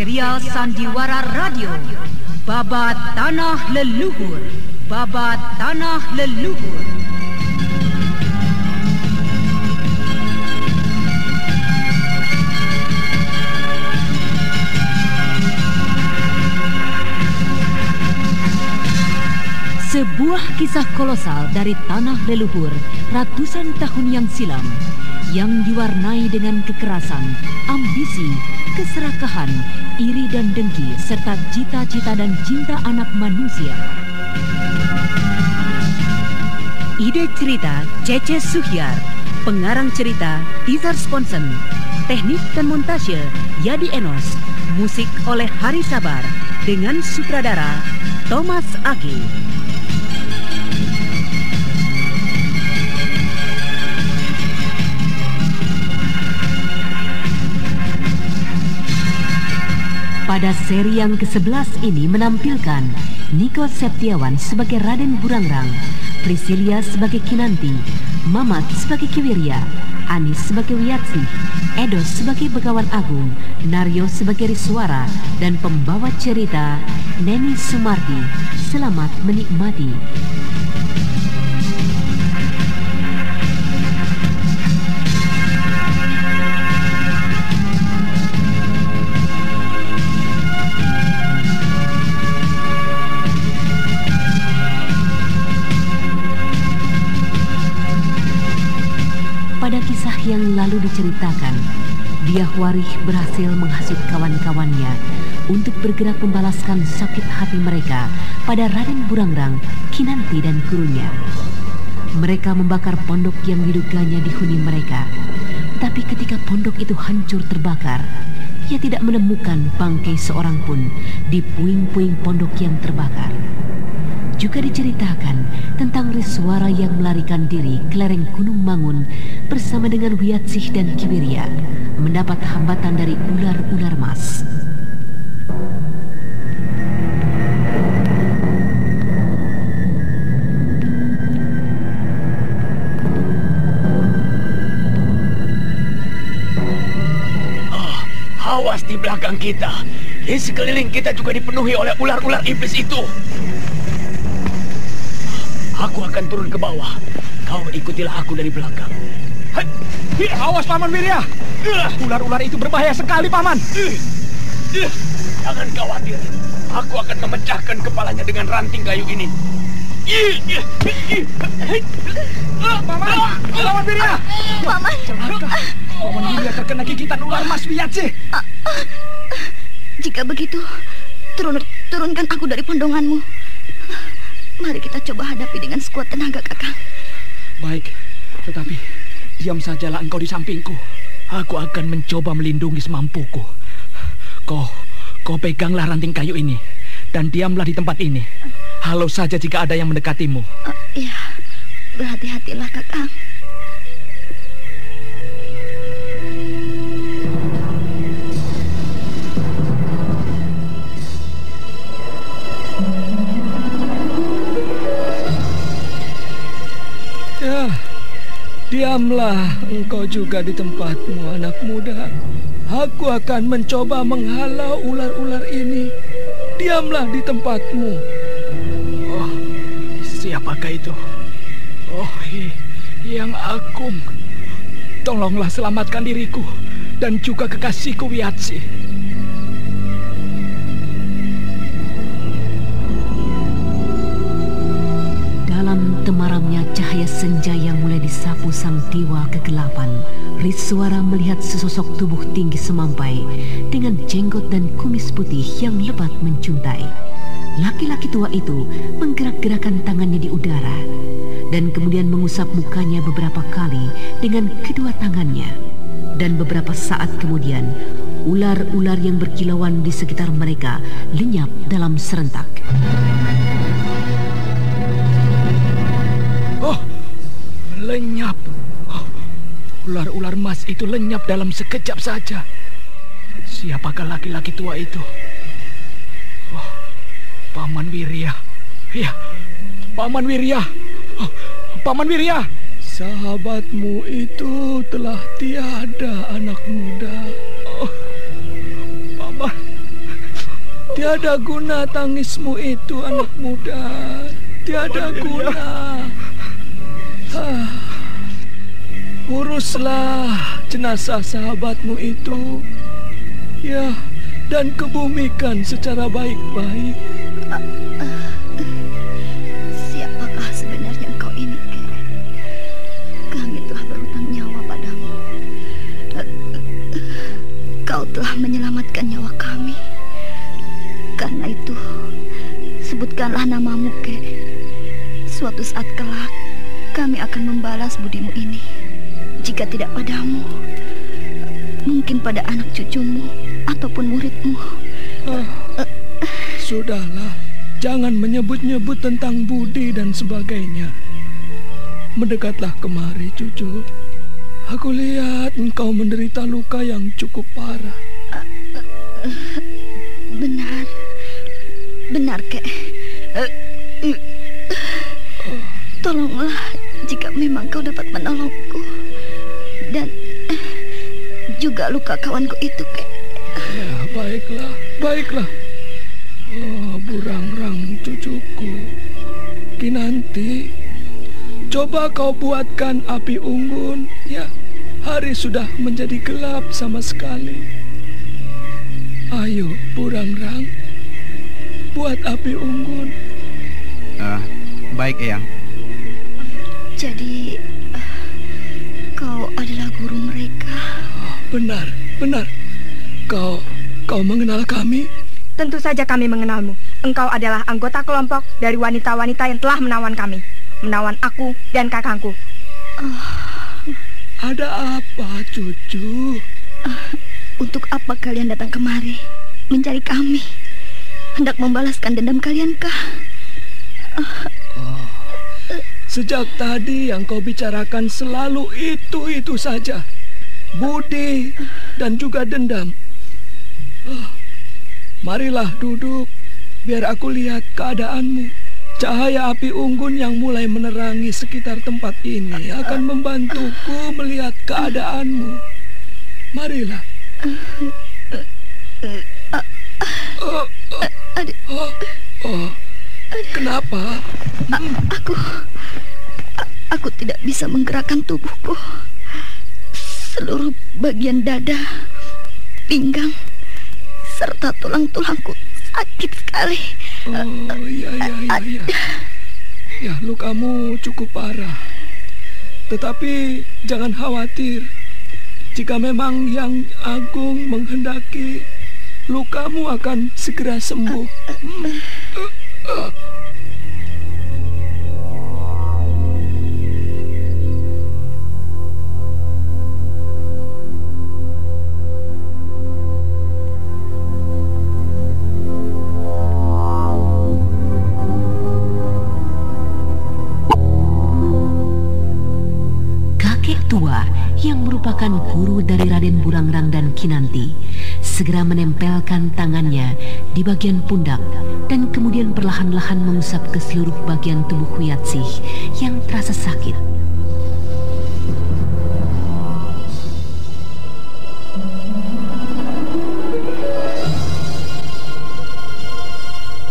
serial Sandiwara Radio. Babat Tanah Leluhur. Babat Tanah Leluhur. Sebuah kisah kolosal dari tanah leluhur ratusan tahun yang silam yang diwarnai dengan kekerasan, ambisi, keserakahan, iri dan dengki serta cita-cita dan cinta anak manusia. Ide cerita Cece Suhyar, pengarang cerita Tizar Sponsen, teknik dan montase Yadi Enos, musik oleh Hari Sabar dengan sutradara Thomas Agi. Pada seri yang ke-11 ini menampilkan Niko Septiawan sebagai Raden Burangrang, Priscilia sebagai Kinanti, Mamat sebagai Kiwirya, Anis sebagai Wiyatsih, Edos sebagai Begawan Agung, Naryo sebagai Riswara, dan pembawa cerita Neni Sumardi. Selamat menikmati. Diahwarih berhasil menghasut kawan-kawannya untuk bergerak membalaskan sakit hati mereka pada Raden Burangrang, Kinanti dan gurunya. Mereka membakar pondok yang diduganya dihuni mereka. Tapi ketika pondok itu hancur terbakar, ia tidak menemukan bangkai seorang pun di puing-puing pondok yang terbakar. Juga diceritakan tentang Riswara yang melarikan diri ke lereng Gunung Mangun bersama dengan Wiyatsih dan Kiwirya mendapat hambatan dari ular-ular mas. Ah, awas di belakang kita. Di sekeliling kita juga dipenuhi oleh ular-ular iblis itu. Aku akan turun ke bawah. Kau ikutilah aku dari belakang. Hai, awas Paman Wirya. Ular-ular itu berbahaya sekali, Paman. Ih, ih, Jangan khawatir. Aku akan memecahkan kepalanya dengan ranting kayu ini. Paman, Paman Wirya. Paman, Celaka. Paman Wirya terkena gigitan ular Mas Wiyatsih. jika begitu, turun, turunkan aku dari pondonganmu. Mari kita coba hadapi dengan sekuat tenaga, Kakang. Baik, tetapi diam sajalah engkau di sampingku. Aku akan mencoba melindungi semampuku. Kau, kau peganglah ranting kayu ini dan diamlah di tempat ini. Halau saja jika ada yang mendekatimu. Oh, ya, berhati-hatilah, Kakang. Diamlah engkau juga di tempatmu, anak muda. Aku akan mencoba menghalau ular-ular ini. Diamlah di tempatmu. Oh, siapakah itu? Oh, yang agung. Tolonglah selamatkan diriku dan juga kekasihku Wiatsi. Temaramnya cahaya senja yang mulai disapu sang dewa kegelapan, Riswara melihat sesosok tubuh tinggi semampai dengan jenggot dan kumis putih yang lebat mencuntai. Laki-laki tua itu menggerak-gerakkan tangannya di udara dan kemudian mengusap mukanya beberapa kali dengan kedua tangannya. Dan beberapa saat kemudian, ular-ular yang berkilauan di sekitar mereka lenyap dalam serentak. Lenyap. Oh, ular-ular emas itu lenyap dalam sekejap saja. Siapakah laki-laki tua itu? Oh, Paman Wirya. Ya, Paman Wirya. Oh, Paman Wirya. Sahabatmu itu telah tiada, anak muda. Oh, Tiada guna tangismu itu anak muda. Tiada guna. Ah. Uruslah jenazah sahabatmu itu. Ya, dan kebumikan secara baik-baik. Siapakah sebenarnya engkau ini, Kek? Kami telah berhutang nyawa padamu. Kau telah menyelamatkan nyawa kami. Karena itu, sebutkanlah namamu, Kek. Suatu saat kelak, kami akan membalas budimu ini. Jika tidak padamu, mungkin pada anak cucumu ataupun muridmu. Ah, sudahlah, jangan menyebut-nyebut tentang budi dan sebagainya. Mendekatlah kemari, cucu. Aku lihat engkau menderita luka yang cukup parah. Benar, benar, kek. Tolonglah jika memang kau dapat menolongku dan juga luka kawanku itu, kek. Ya, baiklah, baiklah. Oh, burangrang cucuku. Kinanti, coba kau buatkan api unggun. Ya, hari sudah menjadi gelap sama sekali. Ayo, burangrang, buat api unggun. Uh, baik, Eyang. Jadi, adalah guru mereka. Oh, benar, benar. Kau, kau mengenal kami? Tentu saja kami mengenalmu. Engkau adalah anggota kelompok dari wanita-wanita yang telah menawan kami. Menawan aku dan kakangku. Oh. Ada apa, cucu? Uh, untuk apa kalian datang kemari? Mencari kami? Hendak membalaskan dendam kalian kah? Uh. Oh. Sejak tadi yang kau bicarakan selalu itu-itu saja. Budi dan juga dendam. Oh. Marilah duduk, biar aku lihat keadaanmu. Cahaya api unggun yang mulai menerangi sekitar tempat ini akan membantuku melihat keadaanmu. Marilah. Oh, oh, oh, Kenapa? Aku, aku tidak bisa menggerakkan tubuhku. Seluruh bagian dada, pinggang, serta tulang-tulangku sakit sekali. Oh, iya, iya, iya, iya. Ya, lukamu cukup parah. Tetapi jangan khawatir. Jika memang yang agung menghendaki, lukamu akan segera sembuh. Hmm. Uh, uh. Yang merupakan guru dari Raden Burangrang dan Kinanti segera menempelkan tangannya di bagian pundak dan kemudian perlahan-lahan mengusap ke seluruh bagian tubuh Huyatsih yang terasa sakit.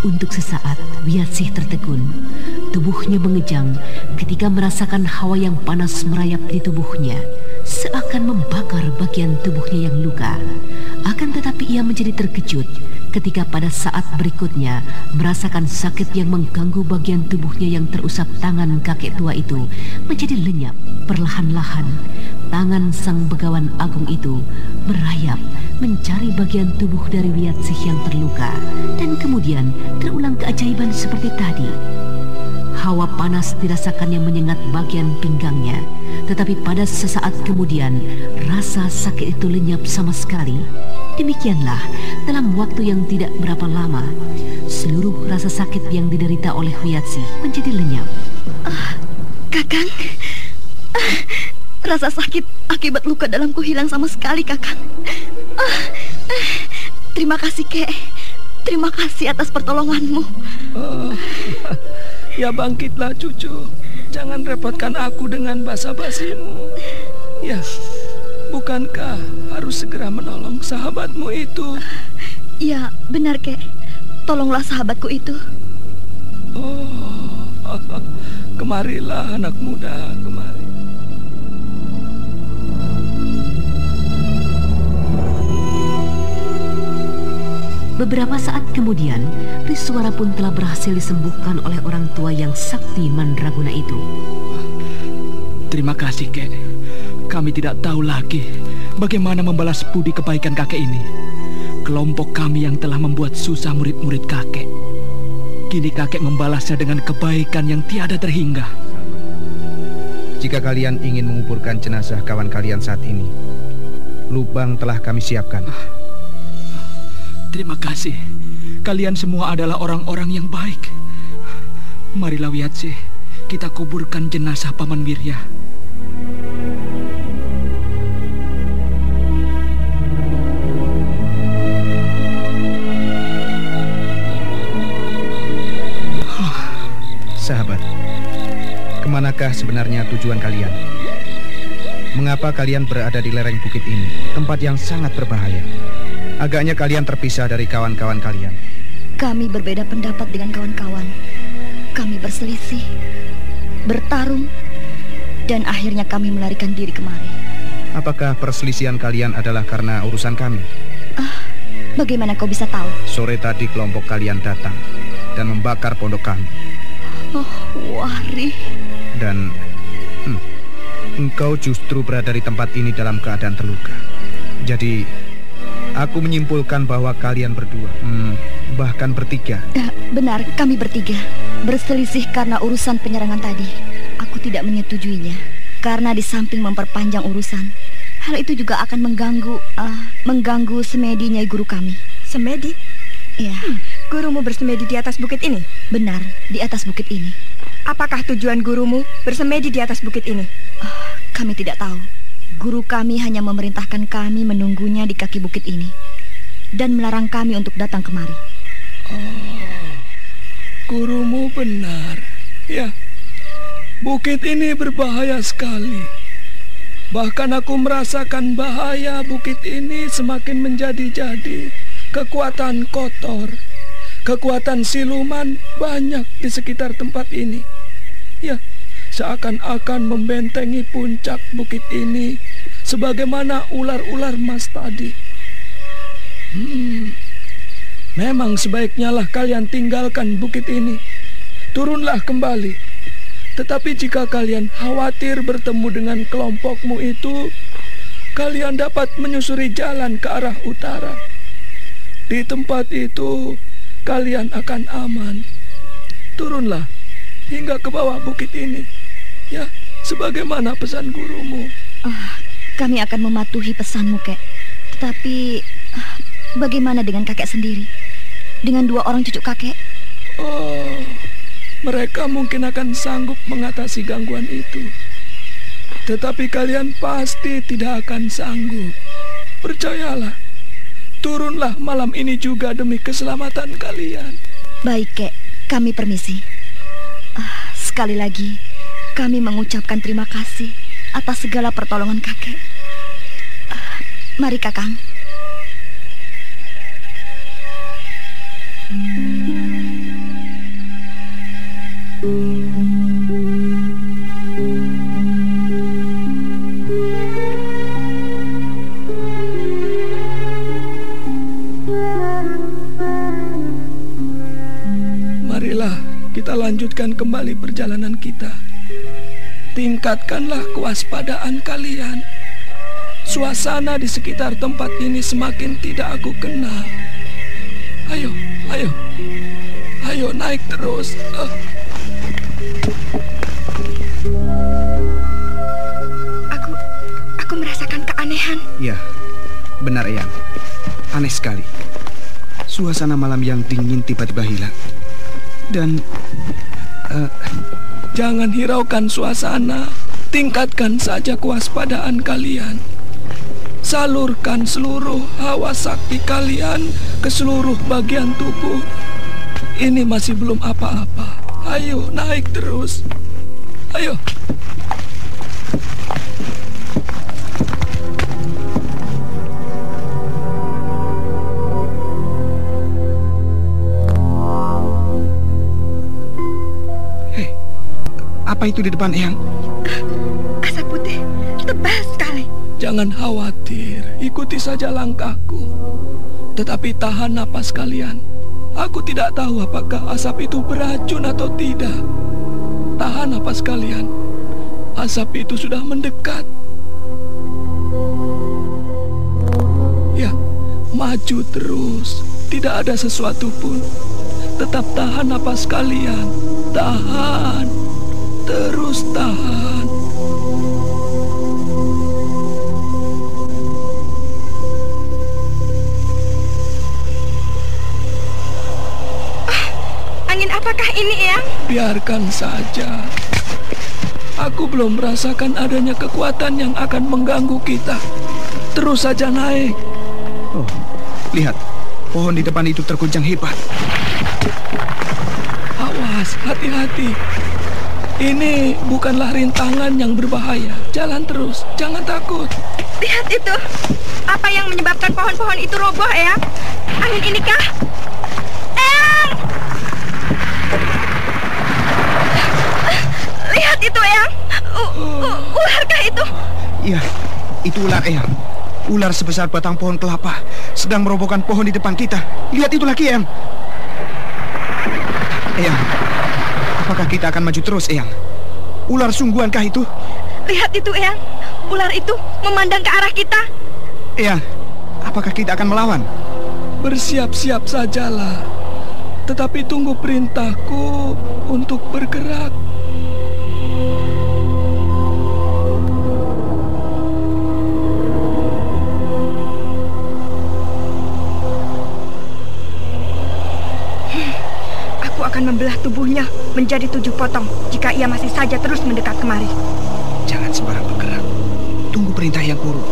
Untuk sesaat, Wiyatsih tertegun. Tubuhnya mengejang ketika merasakan hawa yang panas merayap di tubuhnya seakan membakar bagian tubuhnya yang luka. Akan tetapi ia menjadi terkejut ketika pada saat berikutnya merasakan sakit yang mengganggu bagian tubuhnya yang terusap tangan kakek tua itu menjadi lenyap perlahan-lahan. Tangan sang begawan agung itu merayap mencari bagian tubuh dari Wiyatsih yang terluka dan kemudian terulang keajaiban seperti tadi. Hawa panas dirasakannya menyengat bagian pinggangnya tetapi pada sesaat kemudian, rasa sakit itu lenyap sama sekali. Demikianlah, dalam waktu yang tidak berapa lama, seluruh rasa sakit yang diderita oleh Huyatsi menjadi lenyap. Uh, kakang, uh, rasa sakit akibat luka dalamku hilang sama sekali, kakang. Uh, uh, terima kasih, kek. Terima kasih atas pertolonganmu. Oh, ya bangkitlah, cucu. Jangan repotkan aku dengan basa-basimu. Ya, bukankah harus segera menolong sahabatmu itu? Ya, benar, Kek. tolonglah sahabatku itu. Oh, kemarilah anak muda, kemari. Beberapa saat kemudian, Riswara pun telah berhasil disembuhkan oleh orang tua yang sakti mandraguna itu. Terima kasih, Kek. Kami tidak tahu lagi bagaimana membalas budi kebaikan kakek ini. Kelompok kami yang telah membuat susah murid-murid kakek. Kini kakek membalasnya dengan kebaikan yang tiada terhingga. Jika kalian ingin menguburkan jenazah kawan kalian saat ini, lubang telah kami siapkan. Terima kasih. Kalian semua adalah orang-orang yang baik. Marilah Wiatse, kita kuburkan jenazah Paman Wirya. Sahabat, ke manakah sebenarnya tujuan kalian? Mengapa kalian berada di lereng bukit ini, tempat yang sangat berbahaya? Agaknya kalian terpisah dari kawan-kawan kalian. Kami berbeda pendapat dengan kawan-kawan. Kami berselisih, bertarung, dan akhirnya kami melarikan diri kemari. Apakah perselisihan kalian adalah karena urusan kami? Ah, bagaimana kau bisa tahu? Sore tadi kelompok kalian datang dan membakar pondok kami. Oh, Wari. Dan hmm, engkau justru berada di tempat ini dalam keadaan terluka. Jadi Aku menyimpulkan bahwa kalian berdua, hmm, bahkan bertiga. Uh, benar, kami bertiga. Berselisih karena urusan penyerangan tadi. Aku tidak menyetujuinya. Karena di samping memperpanjang urusan, hal itu juga akan mengganggu, uh, mengganggu semedi nyai guru kami. Semedi? Iya. Hmm, gurumu bersemedi di atas bukit ini? Benar, di atas bukit ini. Apakah tujuan gurumu bersemedi di atas bukit ini? Uh, kami tidak tahu. Guru kami hanya memerintahkan kami menunggunya di kaki bukit ini dan melarang kami untuk datang kemari. Oh, gurumu benar. Ya, bukit ini berbahaya sekali. Bahkan aku merasakan bahaya bukit ini semakin menjadi-jadi. Kekuatan kotor, kekuatan siluman banyak di sekitar tempat ini. Ya, seakan-akan membentengi puncak bukit ini sebagaimana ular-ular mas tadi. Hmm, memang sebaiknya lah kalian tinggalkan bukit ini. Turunlah kembali. Tetapi jika kalian khawatir bertemu dengan kelompokmu itu, kalian dapat menyusuri jalan ke arah utara. Di tempat itu, kalian akan aman. Turunlah hingga ke bawah bukit ini. Ya, sebagaimana pesan gurumu. Oh, kami akan mematuhi pesanmu, Kek. Tetapi uh, bagaimana dengan kakek sendiri? Dengan dua orang cucu kakek? Oh, mereka mungkin akan sanggup mengatasi gangguan itu. Tetapi kalian pasti tidak akan sanggup. Percayalah. Turunlah malam ini juga demi keselamatan kalian. Baik, Kek. Kami permisi. Uh, sekali lagi, kami mengucapkan terima kasih atas segala pertolongan kakek. Uh, mari kakang. Marilah kita lanjutkan kembali perjalanan kita. Tingkatkanlah kewaspadaan kalian. Suasana di sekitar tempat ini semakin tidak aku kenal. Ayo, ayo. Ayo naik terus. Uh. Aku aku merasakan keanehan. Ya, benar Eyang. Aneh sekali. Suasana malam yang dingin tiba-tiba hilang. Dan uh, Jangan hiraukan suasana, tingkatkan saja kewaspadaan kalian. Salurkan seluruh hawa sakti kalian ke seluruh bagian tubuh. Ini masih belum apa-apa. Ayo naik terus. Ayo. Apa itu di depan Eyang? Asap putih, tebal sekali. Jangan khawatir, ikuti saja langkahku. Tetapi tahan napas kalian. Aku tidak tahu apakah asap itu beracun atau tidak. Tahan napas kalian. Asap itu sudah mendekat. Ya, maju terus. Tidak ada sesuatu pun. Tetap tahan napas kalian. Tahan. Terus tahan. Angin apakah ini, Eyang? Biarkan saja. Aku belum merasakan adanya kekuatan yang akan mengganggu kita. Terus saja naik. Oh, lihat. Pohon di depan itu terguncang hebat. Awas, hati-hati. Ini bukanlah rintangan yang berbahaya. Jalan terus, jangan takut. Lihat itu. Apa yang menyebabkan pohon-pohon itu roboh, Eyang? Angin inikah? Eyang! Lihat itu, Eyang. U- ularkah itu? Iya, itu ular Eyang. Ular sebesar batang pohon kelapa sedang merobohkan pohon di depan kita. Lihat itu lagi, Eyang. Eyang, apakah kita akan maju terus, Eyang? Ular sungguhankah itu? Lihat itu, Eyang. Ular itu memandang ke arah kita. Eyang, apakah kita akan melawan? Bersiap-siap sajalah. Tetapi tunggu perintahku untuk bergerak. Akan membelah tubuhnya menjadi tujuh potong jika ia masih saja terus mendekat kemari. Jangan sembarang bergerak. Tunggu perintah yang buruk.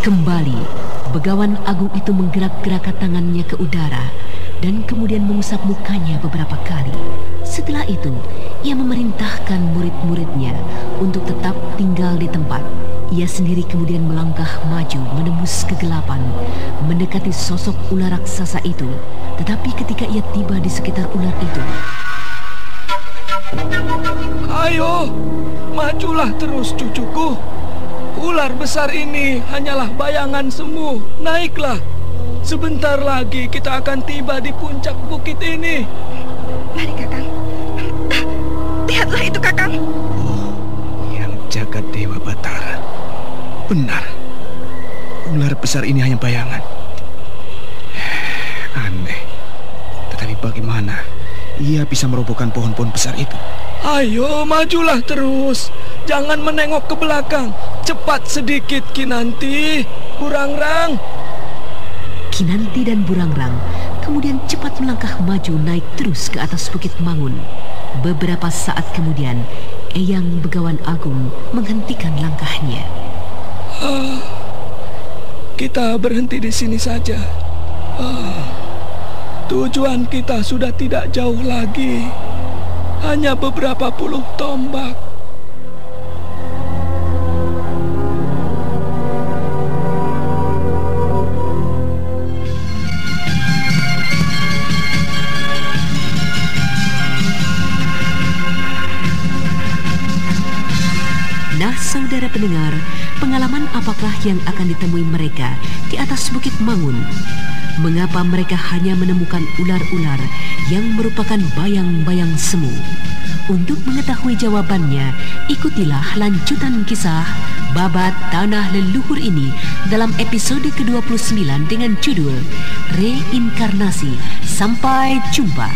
Kembali, Begawan Agung itu menggerak-gerakkan tangannya ke udara dan kemudian mengusap mukanya beberapa kali. Setelah itu, ia memerintahkan murid-muridnya untuk tetap tinggal di tempat. Ia sendiri kemudian melangkah maju menembus kegelapan, mendekati sosok ular raksasa itu. Tetapi ketika ia tiba di sekitar ular itu, Ayo, majulah terus cucuku. Ular besar ini hanyalah bayangan semu. Naiklah. Sebentar lagi kita akan tiba di puncak bukit ini. Mari, Kakang. Lihatlah itu, Kakang. Yang jagat Dewa Batara. Benar. Ular besar ini hanya bayangan. Aneh. Tetapi bagaimana ia bisa merobohkan pohon-pohon besar itu? Ayo, majulah terus. Jangan menengok ke belakang. Cepat sedikit, Kinanti. Burangrang. Kinanti dan Burangrang kemudian cepat melangkah maju naik terus ke atas Bukit Mangun. Beberapa saat kemudian, Eyang Begawan Agung menghentikan langkahnya. Kita berhenti di sini saja. Ah, tujuan kita sudah tidak jauh lagi. Hanya beberapa puluh tombak. Nah, saudara pendengar, pengalaman apakah yang akan ditemui mereka di atas Bukit Mangun? Mengapa mereka hanya menemukan ular-ular yang merupakan bayang-bayang semu? Untuk mengetahui jawabannya, ikutilah lanjutan kisah Babat Tanah Leluhur ini dalam episode ke-29 dengan judul Reinkarnasi. Sampai jumpa.